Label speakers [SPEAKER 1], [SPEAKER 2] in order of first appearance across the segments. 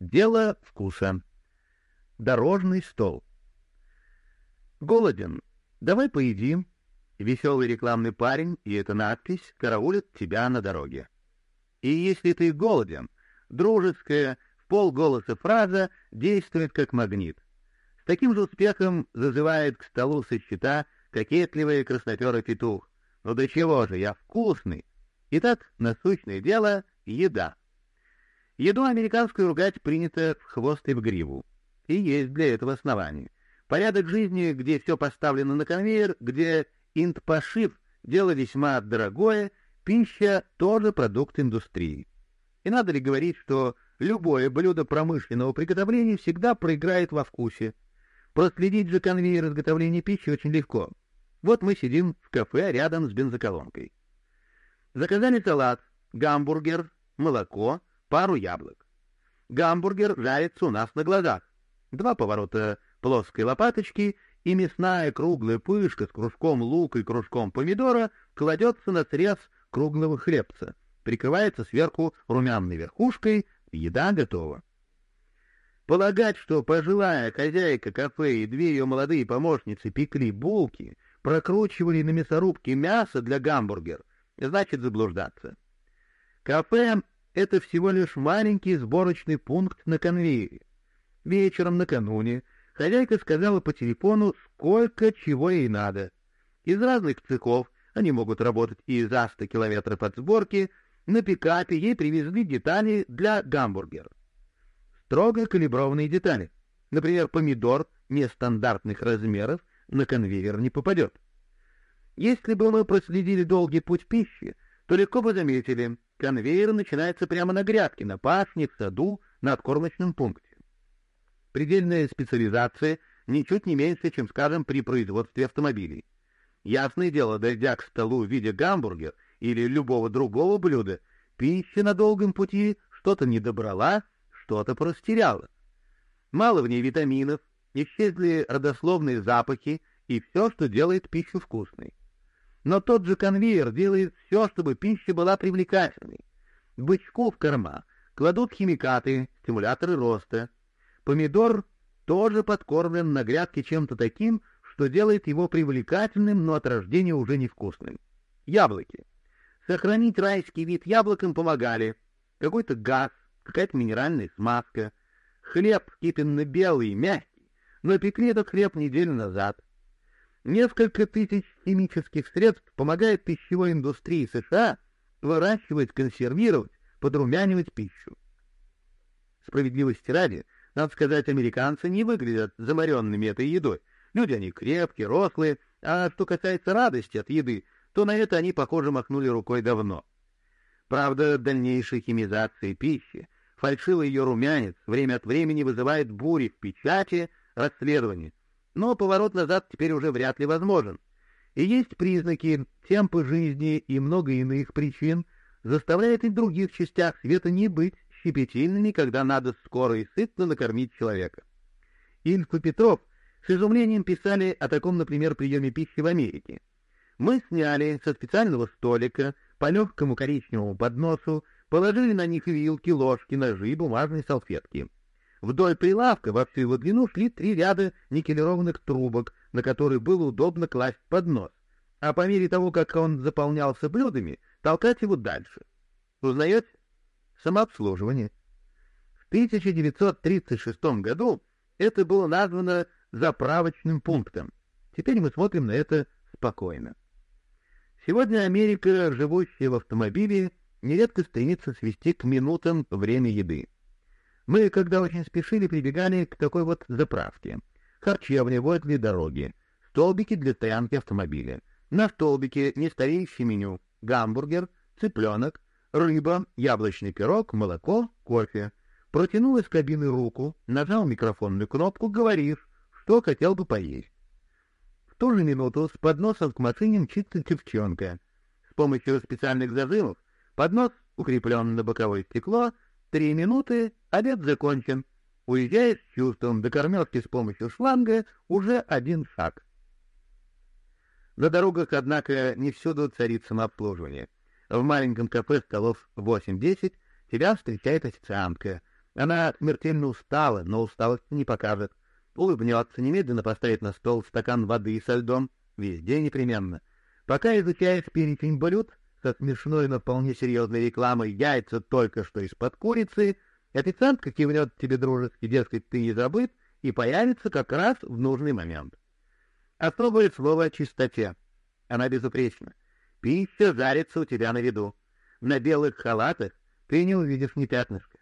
[SPEAKER 1] Дело вкуса. Дорожный стол. Голоден. Давай поедим. Веселый рекламный парень, и эта надпись караулит тебя на дороге. И если ты голоден, дружеская, в полголоса фраза действует как магнит. С таким же успехом зазывает к столу со счета кокетливый красноперый петух. Ну до чего же, я вкусный. Итак, насущное дело — еда. Еду американскую ругать принято в хвост и в гриву. И есть для этого основания. Порядок жизни, где все поставлено на конвейер, где инт-пошив — дело весьма дорогое, пища — тоже продукт индустрии. И надо ли говорить, что любое блюдо промышленного приготовления всегда проиграет во вкусе. Проследить же конвейер изготовления пищи очень легко. Вот мы сидим в кафе рядом с бензоколонкой. Заказали салат, гамбургер, молоко — пару яблок. Гамбургер жарится у нас на глазах. Два поворота плоской лопаточки, и мясная круглая пышка с кружком лука и кружком помидора кладется на срез круглого хлебца, прикрывается сверху румяной верхушкой, еда готова. Полагать, что пожилая хозяйка кафе и две ее молодые помощницы пекли булки, прокручивали на мясорубке мясо для гамбургер, значит заблуждаться. Кафе это всего лишь маленький сборочный пункт на конвейере. Вечером накануне хозяйка сказала по телефону, сколько чего ей надо. Из разных цехов, они могут работать и за 100 километров от сборки, на пикапе ей привезли детали для гамбургера. Строго калиброванные детали. Например, помидор нестандартных размеров на конвейер не попадет. Если бы мы проследили долгий путь пищи, то легко бы заметили, конвейер начинается прямо на грядке, на пашне, в саду, на откормочном пункте. Предельная специализация ничуть не меньше, чем, скажем, при производстве автомобилей. Ясное дело, дойдя к столу в виде гамбургер или любого другого блюда, пища на долгом пути что-то не добрала, что-то простеряла. Мало в ней витаминов, исчезли родословные запахи и все, что делает пищу вкусной. Но тот же конвейер делает все, чтобы пища была привлекательной. Бычку в корма кладут химикаты, стимуляторы роста. Помидор тоже подкормлен на грядке чем-то таким, что делает его привлекательным, но от рождения уже невкусным. Яблоки. Сохранить райский вид яблокам помогали. Какой-то газ, какая-то минеральная смазка. Хлеб кипенно-белый, мягкий, но пекли этот хлеб неделю назад. Несколько тысяч химических средств помогает пищевой индустрии США выращивать, консервировать, подрумянивать пищу. Справедливости ради, надо сказать, американцы не выглядят заморенными этой едой. Люди они крепкие, рослые, а что касается радости от еды, то на это они, похоже, махнули рукой давно. Правда, дальнейшая химизация пищи, фальшивый ее румянец время от времени вызывает бури в печати, расследования, но поворот назад теперь уже вряд ли возможен. И есть признаки, темпы жизни и много иных причин заставляют и в других частях света не быть щепетильными, когда надо скоро и сытно накормить человека. Ильф и Петров с изумлением писали о таком, например, приеме пищи в Америке. Мы сняли со специального столика по легкому коричневому подносу, положили на них вилки, ложки, ножи, бумажные салфетки. Вдоль прилавка во всю его длину шли три ряда никелированных трубок, на которые было удобно класть поднос, а по мере того, как он заполнялся блюдами, толкать его дальше. Узнаете? Самообслуживание. В 1936 году это было названо заправочным пунктом. Теперь мы смотрим на это спокойно. Сегодня Америка, живущая в автомобиле, нередко стремится свести к минутам время еды. Мы, когда очень спешили, прибегали к такой вот заправке. Харчевня возле дороги, столбики для стоянки автомобиля. На столбике нестареющее меню, гамбургер, цыпленок, рыба, яблочный пирог, молоко, кофе. Протянул из кабины руку, нажал микрофонную кнопку, говоришь, что хотел бы поесть. В ту же минуту с подносом к машине мчится девчонка. С помощью специальных зажимов поднос укреплен на боковое стекло, Три минуты, обед закончен. Уезжаешь с чувством, до кормежки с помощью шланга уже один шаг. На дорогах, однако, не всюду царит самообслуживание. В маленьком кафе столов 8-10 тебя встречает официантка. Она смертельно устала, но усталость не покажет. Улыбнется, немедленно поставит на стол стакан воды со льдом, везде непременно. Пока изучаешь перечень блюд, со смешной, но вполне серьезной рекламой «яйца только что из-под курицы», официантка кивнет тебе дружески, дескать, ты не забыт, и появится как раз в нужный момент. Особое слово о чистоте. Она безупречна. Пища жарится у тебя на виду. На белых халатах ты не увидишь ни пятнышка.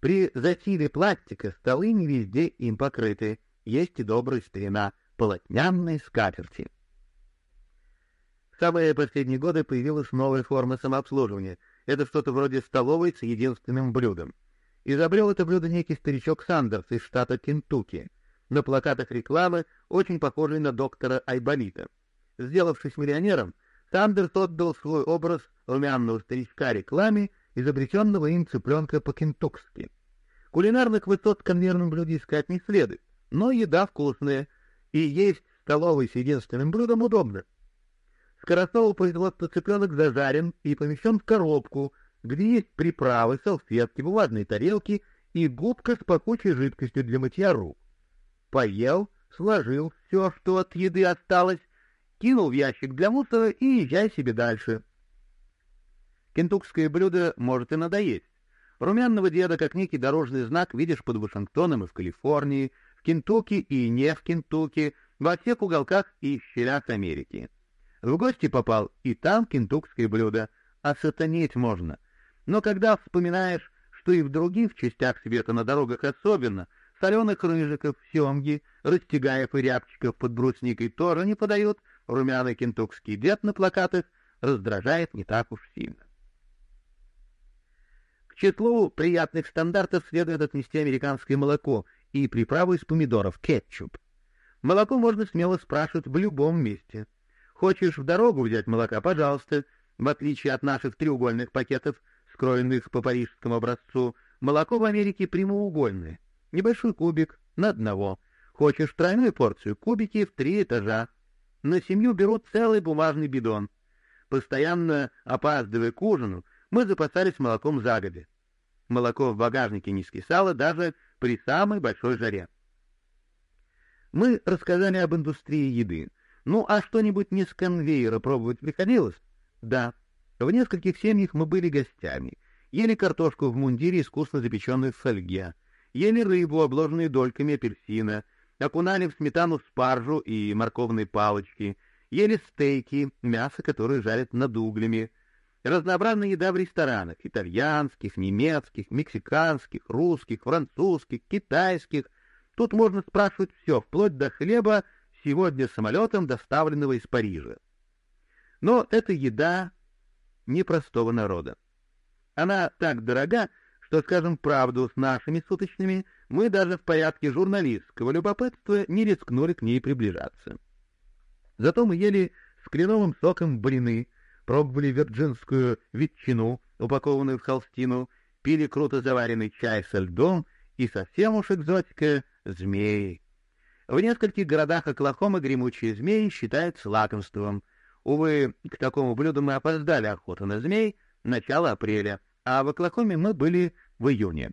[SPEAKER 1] При засиле пластика столы не везде им покрыты. Есть и добрая старина, полотняные скатерти. Самые последние годы появилась новая форма самообслуживания. Это что-то вроде столовой с единственным блюдом. Изобрел это блюдо некий старичок Сандерс из штата Кентукки. На плакатах рекламы, очень похожий на доктора Айболита. Сделавшись миллионером, Сандерс отдал свой образ румяного старичка рекламе, изобретенного им цыпленка по-кентукски. Кулинарных высот в конвейерном блюде искать не следует, но еда вкусная, и есть столовой с единственным блюдом удобно. Скоростного производства цыпленок зажарен и помещен в коробку, где есть приправы, салфетки, бумажные тарелки и губка с пахучей жидкостью для мытья рук. Поел, сложил все, что от еды осталось, кинул в ящик для мусора и езжай себе дальше. Кентукское блюдо может и надоесть. Румяного деда, как некий дорожный знак, видишь под Вашингтоном и в Калифорнии, в Кентукки и не в Кентукки, во всех уголках и щелях Америки. В гости попал, и там кентукское блюдо, а сатанеть можно. Но когда вспоминаешь, что и в других частях света на дорогах особенно, соленых рыжиков, семги, растягаев и рябчиков под брусникой тоже не подают, румяный кентукский дед на плакатах раздражает не так уж сильно числу приятных стандартов следует отнести американское молоко и приправу из помидоров, кетчуп. Молоко можно смело спрашивать в любом месте. Хочешь в дорогу взять молока, пожалуйста. В отличие от наших треугольных пакетов, скроенных по парижскому образцу, молоко в Америке прямоугольное. Небольшой кубик на одного. Хочешь тройную порцию, кубики в три этажа. На семью берут целый бумажный бидон. Постоянно опаздывая к ужину, мы запасались молоком загоди. Молоко в багажнике не скисало даже при самой большой жаре. Мы рассказали об индустрии еды. Ну, а что-нибудь не с конвейера пробовать приходилось? Да. В нескольких семьях мы были гостями. Ели картошку в мундире, искусно запеченной в фольге. Ели рыбу, обложенную дольками апельсина. Окунали в сметану спаржу и морковные палочки. Ели стейки, мясо, которое жарят над углями. Разнообразная еда в ресторанах — итальянских, немецких, мексиканских, русских, французских, китайских. Тут можно спрашивать все, вплоть до хлеба, сегодня самолетом доставленного из Парижа. Но это еда непростого народа. Она так дорога, что, скажем правду, с нашими суточными мы даже в порядке журналистского любопытства не рискнули к ней приближаться. Зато мы ели с кленовым соком блины — пробовали вирджинскую ветчину, упакованную в холстину, пили круто заваренный чай со льдом и совсем уж экзотика — змеи. В нескольких городах Оклахомы гремучие змеи считаются лакомством. Увы, к такому блюду мы опоздали охоту на змей начало апреля, а в Оклахоме мы были в июне.